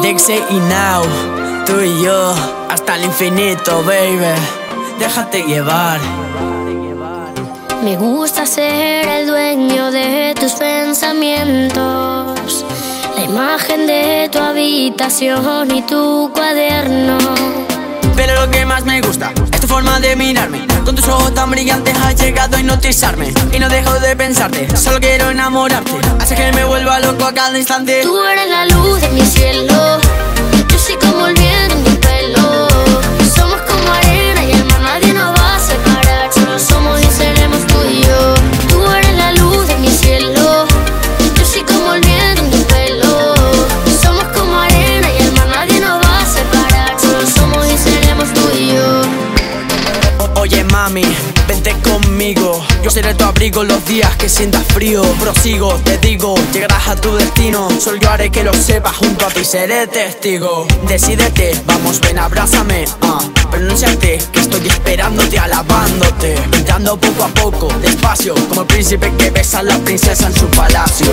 Adexei y Now, tú y yo, hasta el infinito, baby. Déjate llevar. Me gusta ser el dueño de tus pensamientos, la imagen de tu habitación y tu cuaderno. Pero lo que más me gusta es tu forma de mirarme. Con tus ojos tan brillantes has llegado a hipnotizarme. Y no dejo de pensarte, solo quiero enamorarte. Hace que me vuelva loco a cada instante. Tú eres la luz de mi cielo. Mami, vente conmigo. Yo seré tu abrigo los días que sientas frío. Prosigo, te digo, llegarás a tu destino. Solo yo haré que lo sepas, junto a ti seré testigo. Decídete, vamos ven abrázame ah. Pronúnciate, que estoy esperándote, alabándote. Entrando poco a poco, despacio Como el príncipe que besa a la princesa en su palacio.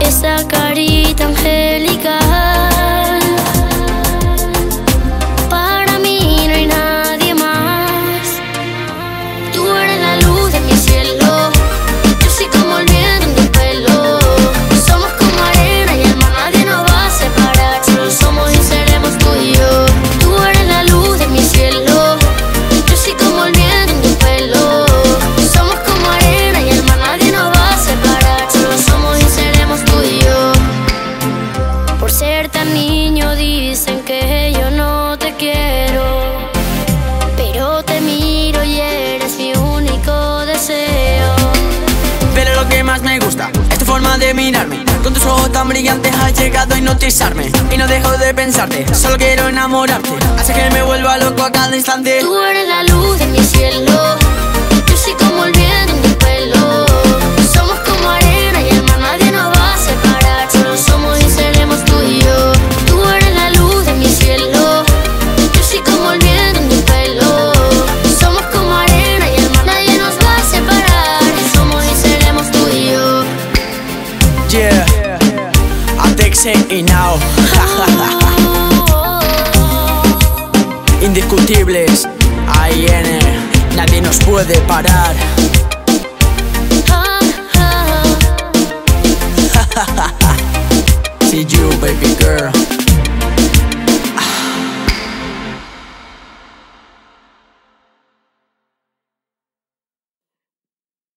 Esa carita forma de mirarme. Con tus ojos tan brillantes has llegado a hipnotizarme. Y no dejo de pensarte, solo quiero enamorarte. Hace que me vuelva loco a cada instante. Tú eres Yeah, I'm Dexy y now. Indiscutibles, AIN, nadie nos puede parar. See you, baby girl.